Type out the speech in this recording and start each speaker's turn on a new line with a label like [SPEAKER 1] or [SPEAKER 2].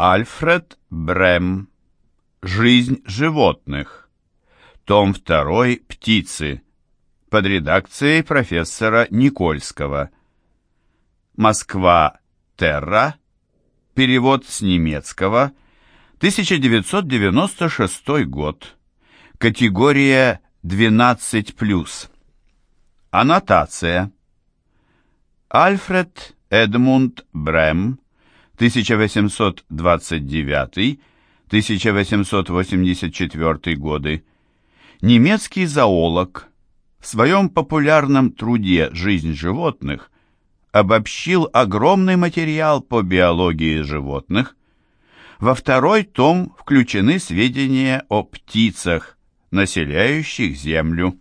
[SPEAKER 1] Альфред Брем. Жизнь животных. Том 2. Птицы. Под редакцией профессора Никольского. Москва. Терра. Перевод с немецкого. 1996 год. Категория 12+. Аннотация. Альфред Эдмунд Брем 1829-1884 годы, немецкий зоолог, в своем популярном труде «Жизнь животных» обобщил огромный материал по биологии животных. Во второй том включены сведения о птицах, населяющих Землю.